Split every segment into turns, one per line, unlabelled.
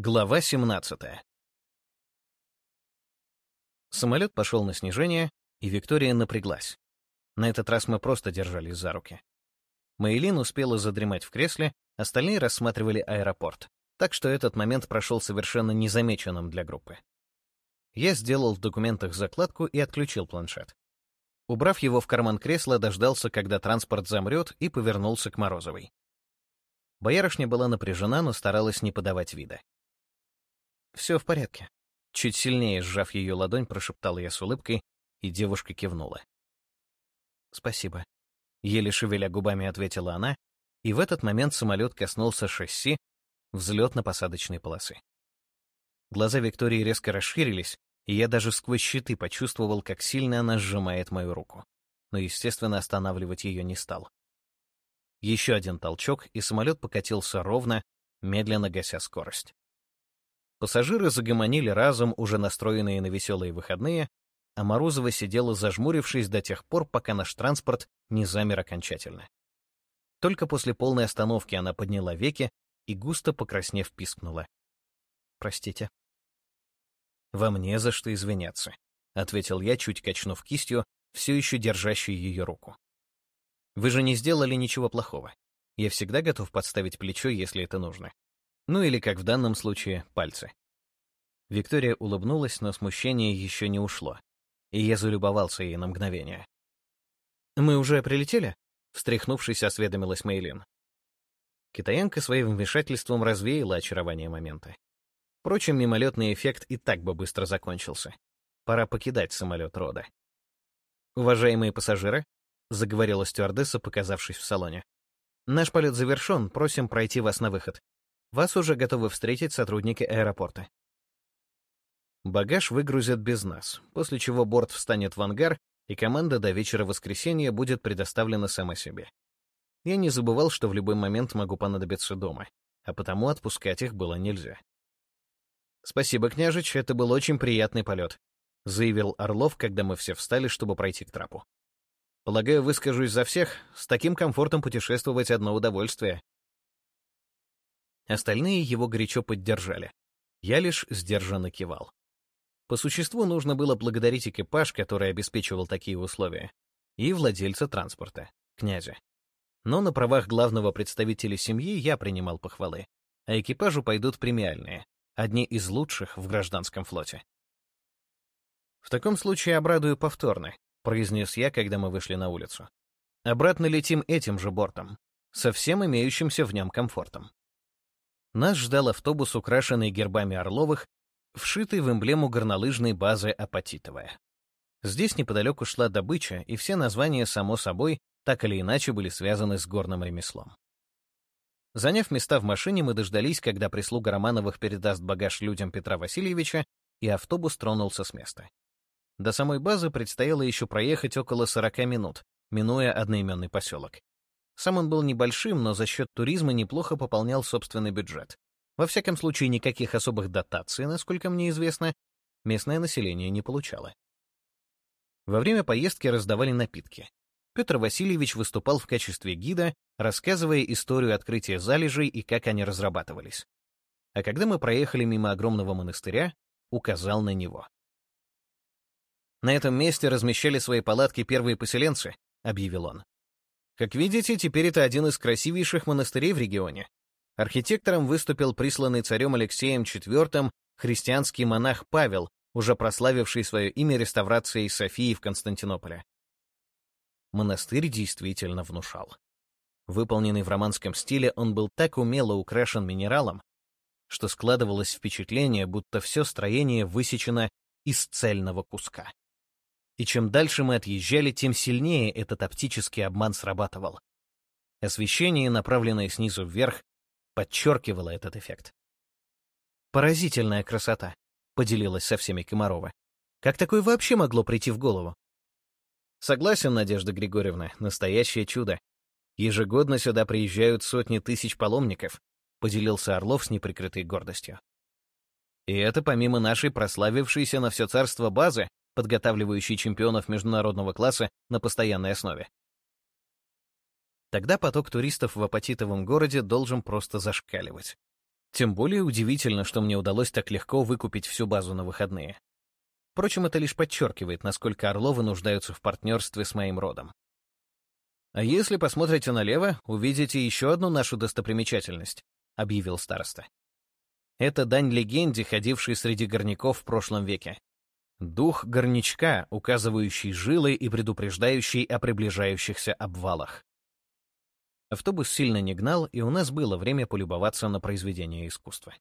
Глава 17. Самолет пошел на снижение, и Виктория напряглась. На этот раз мы просто держались за руки. Мейлин успела задремать в кресле, остальные рассматривали аэропорт, так что этот момент прошел совершенно незамеченным для группы. Я сделал в документах закладку и отключил планшет. Убрав его в карман кресла, дождался, когда транспорт замрет, и повернулся к Морозовой. Боярышня была напряжена, но старалась не подавать вида. «Все в порядке». Чуть сильнее сжав ее ладонь, прошептал я с улыбкой, и девушка кивнула. «Спасибо», — еле шевеля губами ответила она, и в этот момент самолет коснулся шасси взлетно-посадочной полосы. Глаза Виктории резко расширились, и я даже сквозь щиты почувствовал, как сильно она сжимает мою руку. Но, естественно, останавливать ее не стал. Еще один толчок, и самолет покатился ровно, медленно гася скорость. Пассажиры загомонили разом, уже настроенные на веселые выходные, а Морозова сидела зажмурившись до тех пор, пока наш транспорт не замер окончательно. Только после полной остановки она подняла веки и, густо покраснев, пискнула. «Простите». «Вам не за что извиняться», — ответил я, чуть качнув кистью, все еще держащей ее руку. «Вы же не сделали ничего плохого. Я всегда готов подставить плечо, если это нужно. Ну или, как в данном случае, пальцы. Виктория улыбнулась, но смущение еще не ушло, и я залюбовался ей на мгновение. «Мы уже прилетели?» — встряхнувшись, осведомилась Мейлин. Китаянка своим вмешательством развеяла очарование момента. Впрочем, мимолетный эффект и так бы быстро закончился. Пора покидать самолет рода. «Уважаемые пассажиры», — заговорила стюардесса, показавшись в салоне, — «наш полет завершен, просим пройти вас на выход. Вас уже готовы встретить сотрудники аэропорта. Багаж выгрузят без нас, после чего борт встанет в ангар, и команда до вечера воскресенья будет предоставлена сама себе. Я не забывал, что в любой момент могу понадобиться дома, а потому отпускать их было нельзя. «Спасибо, княжич, это был очень приятный полет», — заявил Орлов, когда мы все встали, чтобы пройти к трапу. «Полагаю, выскажусь за всех, с таким комфортом путешествовать одно удовольствие». Остальные его горячо поддержали. Я лишь сдержанно кивал. По существу нужно было благодарить экипаж, который обеспечивал такие условия, и владельца транспорта, князя. Но на правах главного представителя семьи я принимал похвалы, а экипажу пойдут премиальные, одни из лучших в гражданском флоте. «В таком случае обрадую повторно», — произнес я, когда мы вышли на улицу. «Обратно летим этим же бортом, со всем имеющимся в нем комфортом». Нас ждал автобус, украшенный гербами Орловых, вшитый в эмблему горнолыжной базы Апатитовая. Здесь неподалеку шла добыча, и все названия, само собой, так или иначе были связаны с горным ремеслом. Заняв места в машине, мы дождались, когда прислуга Романовых передаст багаж людям Петра Васильевича, и автобус тронулся с места. До самой базы предстояло еще проехать около 40 минут, минуя одноименный поселок. Сам он был небольшим, но за счет туризма неплохо пополнял собственный бюджет. Во всяком случае, никаких особых дотаций, насколько мне известно, местное население не получало. Во время поездки раздавали напитки. Петр Васильевич выступал в качестве гида, рассказывая историю открытия залежей и как они разрабатывались. А когда мы проехали мимо огромного монастыря, указал на него. «На этом месте размещали свои палатки первые поселенцы», — объявил он. Как видите, теперь это один из красивейших монастырей в регионе. Архитектором выступил присланный царем Алексеем IV христианский монах Павел, уже прославивший свое имя реставрацией Софии в Константинополе. Монастырь действительно внушал. Выполненный в романском стиле, он был так умело украшен минералом, что складывалось впечатление, будто все строение высечено из цельного куска. И чем дальше мы отъезжали, тем сильнее этот оптический обман срабатывал. Освещение, направленное снизу вверх, подчеркивало этот эффект. «Поразительная красота», — поделилась со всеми Комарова. «Как такое вообще могло прийти в голову?» «Согласен, Надежда Григорьевна, настоящее чудо. Ежегодно сюда приезжают сотни тысяч паломников», — поделился Орлов с неприкрытой гордостью. «И это помимо нашей прославившейся на все царство базы, подготавливающий чемпионов международного класса на постоянной основе. Тогда поток туристов в апатитовом городе должен просто зашкаливать. Тем более удивительно, что мне удалось так легко выкупить всю базу на выходные. Впрочем, это лишь подчеркивает, насколько Орловы нуждаются в партнерстве с моим родом. «А если посмотрите налево, увидите еще одну нашу достопримечательность», — объявил староста. Это дань легенде, ходившей среди горняков в прошлом веке. Дух горнячка, указывающий жилы и предупреждающий о приближающихся обвалах. Автобус сильно не гнал, и у нас было время полюбоваться на произведение искусства.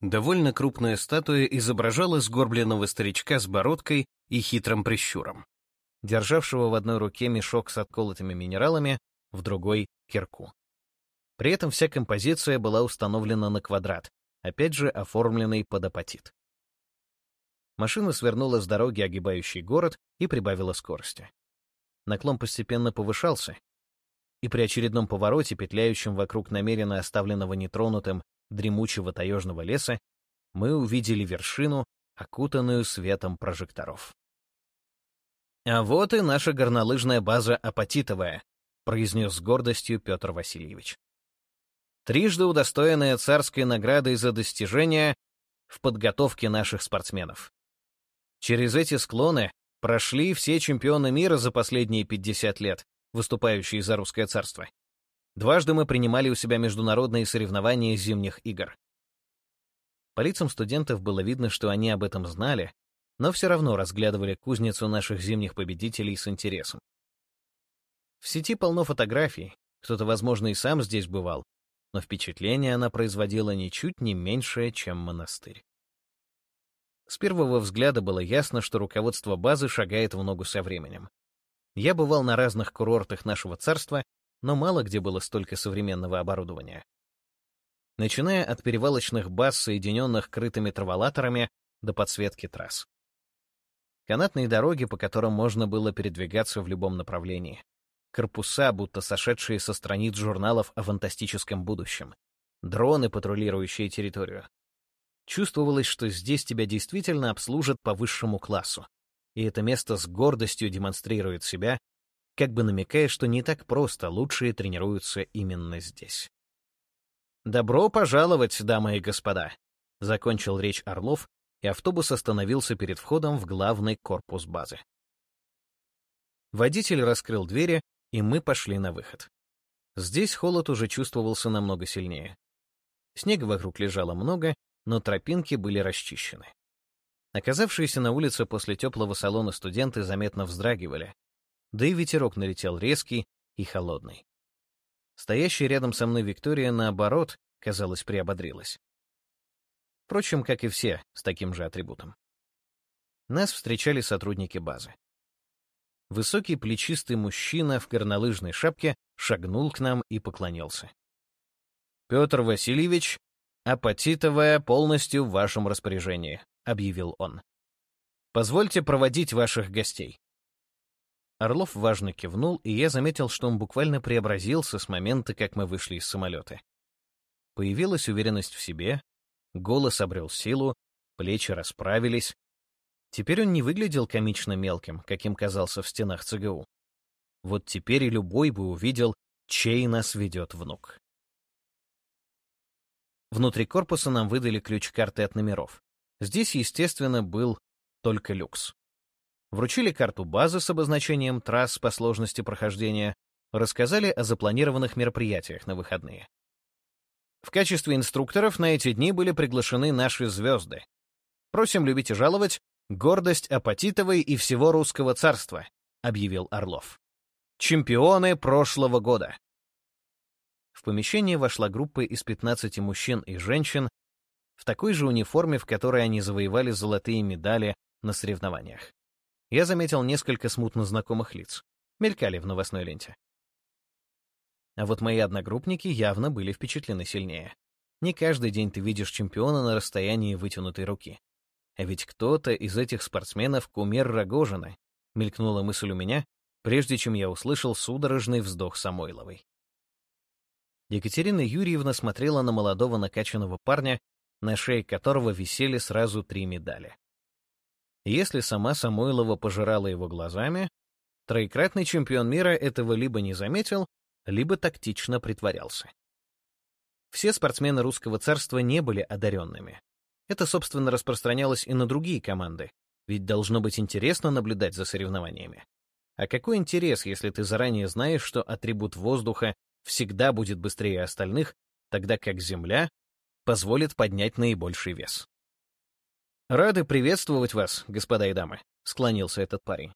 Довольно крупная статуя изображала сгорбленного старичка с бородкой и хитрым прищуром, державшего в одной руке мешок с отколотыми минералами, в другой — кирку. При этом вся композиция была установлена на квадрат, опять же оформленный под апатит. Машина свернула с дороги, огибающей город, и прибавила скорости. Наклон постепенно повышался, и при очередном повороте, петляющем вокруг намеренно оставленного нетронутым дремучего таежного леса, мы увидели вершину, окутанную светом прожекторов. «А вот и наша горнолыжная база Апатитовая», произнес с гордостью Петр Васильевич. Трижды удостоенная царской наградой за достижения в подготовке наших спортсменов. Через эти склоны прошли все чемпионы мира за последние 50 лет, выступающие за русское царство. Дважды мы принимали у себя международные соревнования зимних игр. По лицам студентов было видно, что они об этом знали, но все равно разглядывали кузницу наших зимних победителей с интересом. В сети полно фотографий, кто-то, возможно, и сам здесь бывал, но впечатление она производила ничуть не меньшее, чем монастырь. С первого взгляда было ясно, что руководство базы шагает в ногу со временем. Я бывал на разных курортах нашего царства, но мало где было столько современного оборудования. Начиная от перевалочных баз, соединенных крытыми траволаторами, до подсветки трасс. Канатные дороги, по которым можно было передвигаться в любом направлении. Корпуса, будто сошедшие со страниц журналов о фантастическом будущем. Дроны, патрулирующие территорию. Чувствовалось, что здесь тебя действительно обслужат по высшему классу. И это место с гордостью демонстрирует себя, как бы намекая, что не так просто лучшие тренируются именно здесь. «Добро пожаловать, дамы и господа!» — закончил речь Орлов, и автобус остановился перед входом в главный корпус базы. Водитель раскрыл двери, и мы пошли на выход. Здесь холод уже чувствовался намного сильнее. Снега вокруг лежало много, но тропинки были расчищены. Оказавшиеся на улице после теплого салона студенты заметно вздрагивали, да и ветерок налетел резкий и холодный. Стоящая рядом со мной Виктория, наоборот, казалось, приободрилась. Впрочем, как и все, с таким же атрибутом. Нас встречали сотрудники базы. Высокий плечистый мужчина в горнолыжной шапке шагнул к нам и поклонился. «Петр Васильевич, «Апатитовая полностью в вашем распоряжении», — объявил он. «Позвольте проводить ваших гостей». Орлов важно кивнул, и я заметил, что он буквально преобразился с момента, как мы вышли из самолета. Появилась уверенность в себе, голос обрел силу, плечи расправились. Теперь он не выглядел комично мелким, каким казался в стенах ЦГУ. Вот теперь и любой бы увидел, чей нас ведет внук. Внутри корпуса нам выдали ключ-карты от номеров. Здесь, естественно, был только люкс. Вручили карту базы с обозначением трасс по сложности прохождения, рассказали о запланированных мероприятиях на выходные. В качестве инструкторов на эти дни были приглашены наши звезды. Просим любить и жаловать гордость Апатитовой и всего русского царства, объявил Орлов. Чемпионы прошлого года. Помещение вошла группа из 15 мужчин и женщин в такой же униформе, в которой они завоевали золотые медали на соревнованиях. Я заметил несколько смутно знакомых лиц. Мелькали в новостной ленте. А вот мои одногруппники явно были впечатлены сильнее. Не каждый день ты видишь чемпиона на расстоянии вытянутой руки. А ведь кто-то из этих спортсменов — кумир Рогожина, мелькнула мысль у меня, прежде чем я услышал судорожный вздох Самойловой. Екатерина Юрьевна смотрела на молодого накачанного парня, на шее которого висели сразу три медали. Если сама Самойлова пожирала его глазами, троекратный чемпион мира этого либо не заметил, либо тактично притворялся. Все спортсмены русского царства не были одаренными. Это, собственно, распространялось и на другие команды, ведь должно быть интересно наблюдать за соревнованиями. А какой интерес, если ты заранее знаешь, что атрибут воздуха всегда будет быстрее остальных, тогда как Земля позволит поднять наибольший вес? «Рады приветствовать вас, господа и дамы», — склонился этот парень.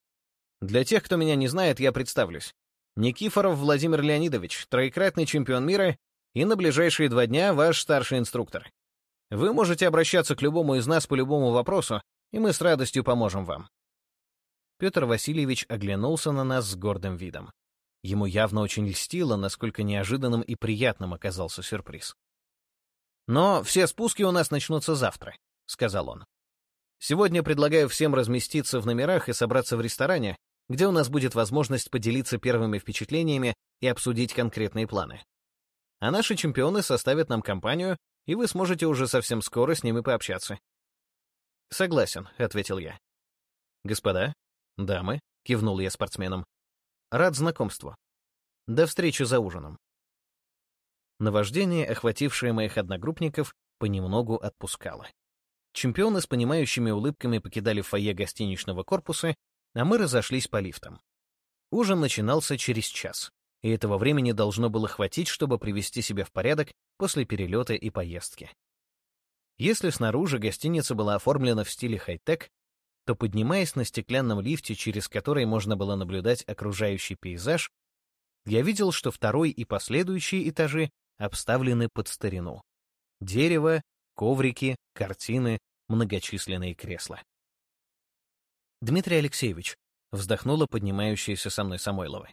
«Для тех, кто меня не знает, я представлюсь. Никифоров Владимир Леонидович, троекратный чемпион мира и на ближайшие два дня ваш старший инструктор. Вы можете обращаться к любому из нас по любому вопросу, и мы с радостью поможем вам. Петр Васильевич оглянулся на нас с гордым видом. Ему явно очень льстило, насколько неожиданным и приятным оказался сюрприз. «Но все спуски у нас начнутся завтра», — сказал он. «Сегодня предлагаю всем разместиться в номерах и собраться в ресторане, где у нас будет возможность поделиться первыми впечатлениями и обсудить конкретные планы. А наши чемпионы составят нам компанию, и вы сможете уже совсем скоро с ними пообщаться. «Согласен», — ответил я. «Господа, дамы», — кивнул я спортсменам, — «рад знакомству. До встречи за ужином». Наваждение, охватившее моих одногруппников, понемногу отпускало. Чемпионы с понимающими улыбками покидали фойе гостиничного корпуса, а мы разошлись по лифтам. Ужин начинался через час, и этого времени должно было хватить, чтобы привести себя в порядок после перелета и поездки. Если снаружи гостиница была оформлена в стиле хай-тек, то, поднимаясь на стеклянном лифте, через который можно было наблюдать окружающий пейзаж, я видел, что второй и последующие этажи обставлены под старину. Дерево, коврики, картины, многочисленные кресла. «Дмитрий Алексеевич», — вздохнула поднимающаяся со мной Самойлова.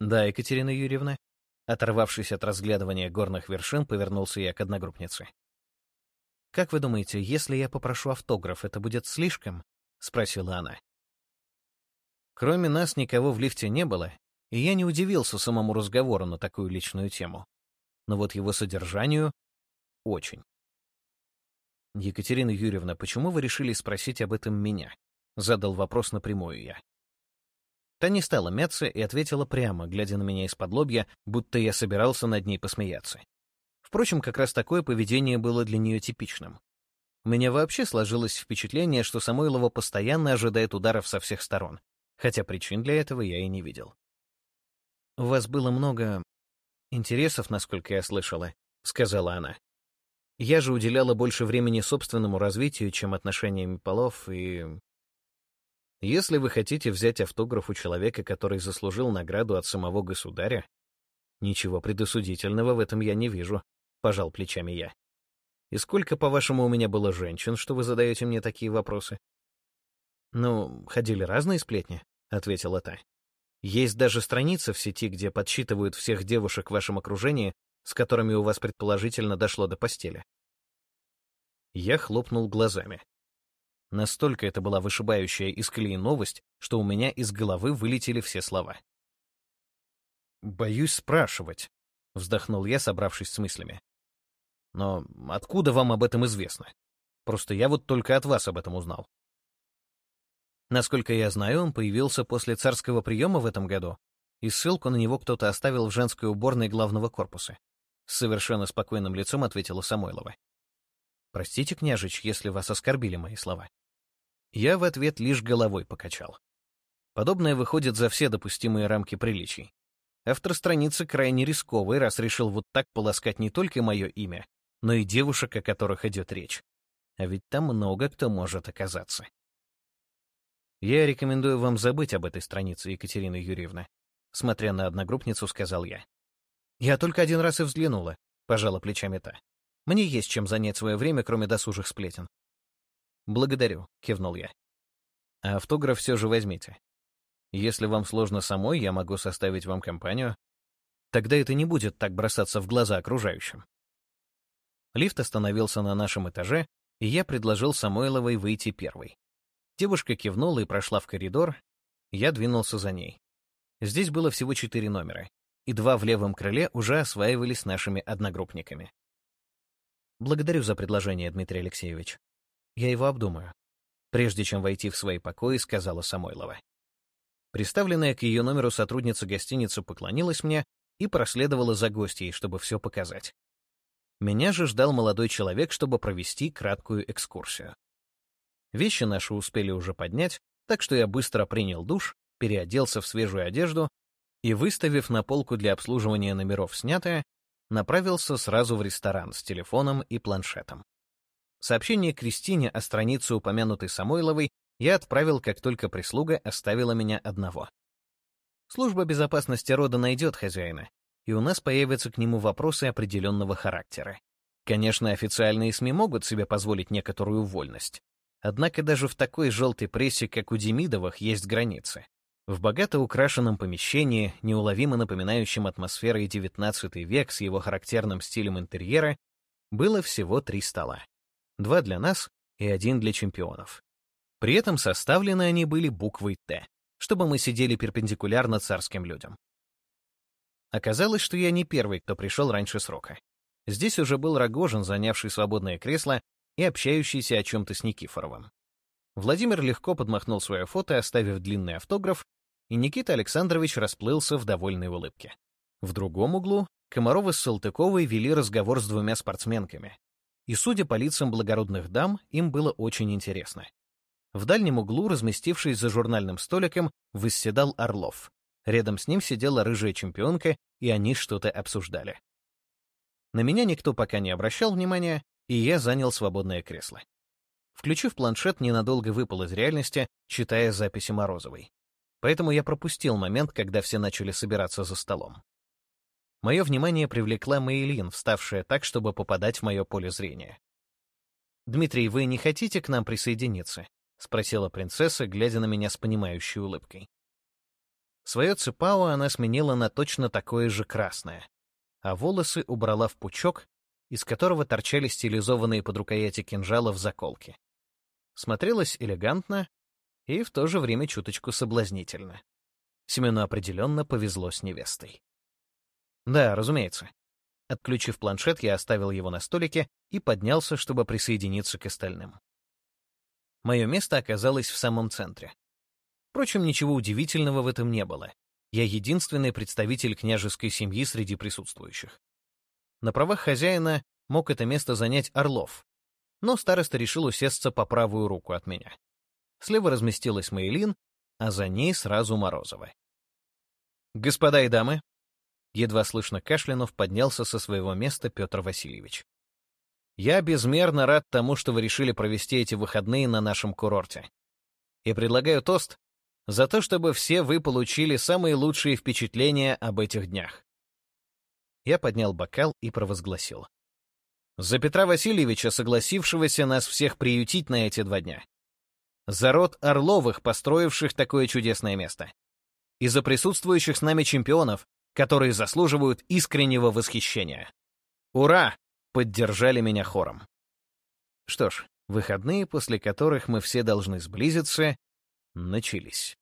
«Да, Екатерина Юрьевна». Оторвавшись от разглядывания горных вершин, повернулся я к одногруппнице. «Как вы думаете, если я попрошу автограф, это будет слишком?» — спросила она. Кроме нас никого в лифте не было, и я не удивился самому разговору на такую личную тему. Но вот его содержанию — очень. «Екатерина Юрьевна, почему вы решили спросить об этом меня?» — задал вопрос напрямую я. Та не стала мяться и ответила прямо, глядя на меня из-под лобья, будто я собирался над ней посмеяться. Впрочем, как раз такое поведение было для нее типичным. У меня вообще сложилось впечатление, что Самойлова постоянно ожидает ударов со всех сторон, хотя причин для этого я и не видел. «У вас было много интересов, насколько я слышала», — сказала она. «Я же уделяла больше времени собственному развитию, чем отношениям полов, и...» «Если вы хотите взять автограф у человека, который заслужил награду от самого государя, ничего предосудительного в этом я не вижу», пожал плечами я. И сколько, по-вашему, у меня было женщин, что вы задаете мне такие вопросы? Ну, ходили разные сплетни, ответила та. Есть даже страница в сети, где подсчитывают всех девушек в вашем окружении, с которыми у вас предположительно дошло до постели. Я хлопнул глазами. Настолько это была вышибающая из колеи новость, что у меня из головы вылетели все слова. «Боюсь спрашивать», — вздохнул я, собравшись с мыслями. Но откуда вам об этом известно? Просто я вот только от вас об этом узнал. Насколько я знаю, он появился после царского приема в этом году, и ссылку на него кто-то оставил в женской уборной главного корпуса. С совершенно спокойным лицом ответила Самойлова. «Простите, княжич, если вас оскорбили мои слова». Я в ответ лишь головой покачал. Подобное выходит за все допустимые рамки приличий. Автор страницы крайне рисковый, раз решил вот так полоскать не только мое имя, но и девушек, о которых идет речь. А ведь там много кто может оказаться. Я рекомендую вам забыть об этой странице, Екатерина Юрьевна. Смотря на одногруппницу, сказал я. Я только один раз и взглянула, пожала плечами та. Мне есть чем занять свое время, кроме досужих сплетен. Благодарю, кивнул я. А автограф все же возьмите. Если вам сложно самой, я могу составить вам компанию. Тогда это не будет так бросаться в глаза окружающим. Лифт остановился на нашем этаже, и я предложил Самойловой выйти первой. Девушка кивнула и прошла в коридор, я двинулся за ней. Здесь было всего четыре номера, и два в левом крыле уже осваивались нашими одногруппниками. Благодарю за предложение, Дмитрий Алексеевич. Я его обдумаю. Прежде чем войти в свои покои, сказала Самойлова. Приставленная к ее номеру сотрудница гостиницы поклонилась мне и проследовала за гостьей, чтобы все показать. Меня же ждал молодой человек, чтобы провести краткую экскурсию. Вещи наши успели уже поднять, так что я быстро принял душ, переоделся в свежую одежду и, выставив на полку для обслуживания номеров снятое, направился сразу в ресторан с телефоном и планшетом. Сообщение Кристине о странице упомянутой Самойловой я отправил, как только прислуга оставила меня одного. Служба безопасности рода найдет хозяина, и у нас появятся к нему вопросы определенного характера. Конечно, официальные СМИ могут себе позволить некоторую вольность. Однако даже в такой желтой прессе, как у Демидовых, есть границы. В богато украшенном помещении, неуловимо напоминающем атмосферой XIX век с его характерным стилем интерьера, было всего три стола. Два для нас и один для чемпионов. При этом составлены они были буквой «Т», чтобы мы сидели перпендикулярно царским людям. Оказалось, что я не первый, кто пришел раньше срока. Здесь уже был Рогожин, занявший свободное кресло и общающийся о чем-то с Никифоровым. Владимир легко подмахнул свое фото, оставив длинный автограф, и Никита Александрович расплылся в довольной улыбке. В другом углу Комарова с Салтыковой вели разговор с двумя спортсменками. И, судя по лицам благородных дам, им было очень интересно. В дальнем углу, разместившись за журнальным столиком, восседал Орлов. Рядом с ним сидела рыжая чемпионка, и они что-то обсуждали. На меня никто пока не обращал внимания, и я занял свободное кресло. Включив планшет, ненадолго выпал из реальности, читая записи Морозовой поэтому я пропустил момент, когда все начали собираться за столом. Мое внимание привлекла Мейлин, вставшая так, чтобы попадать в мое поле зрения. «Дмитрий, вы не хотите к нам присоединиться?» — спросила принцесса, глядя на меня с понимающей улыбкой. Свое цепао она сменила на точно такое же красное, а волосы убрала в пучок, из которого торчали стилизованные под рукояти кинжалов заколки. Смотрелась элегантно, и в то же время чуточку соблазнительно. Семену определенно повезло с невестой. Да, разумеется. Отключив планшет, я оставил его на столике и поднялся, чтобы присоединиться к остальным. Мое место оказалось в самом центре. Впрочем, ничего удивительного в этом не было. Я единственный представитель княжеской семьи среди присутствующих. На правах хозяина мог это место занять Орлов, но староста решил усесться по правую руку от меня. Слева разместилась Мейлин, а за ней сразу Морозова. «Господа и дамы!» Едва слышно кашлянув, поднялся со своего места Петр Васильевич. «Я безмерно рад тому, что вы решили провести эти выходные на нашем курорте. И предлагаю тост за то, чтобы все вы получили самые лучшие впечатления об этих днях». Я поднял бокал и провозгласил. «За Петра Васильевича, согласившегося нас всех приютить на эти два дня за род Орловых, построивших такое чудесное место, и за присутствующих с нами чемпионов, которые заслуживают искреннего восхищения. «Ура!» — поддержали меня хором. Что ж, выходные, после которых мы все должны сблизиться, начались.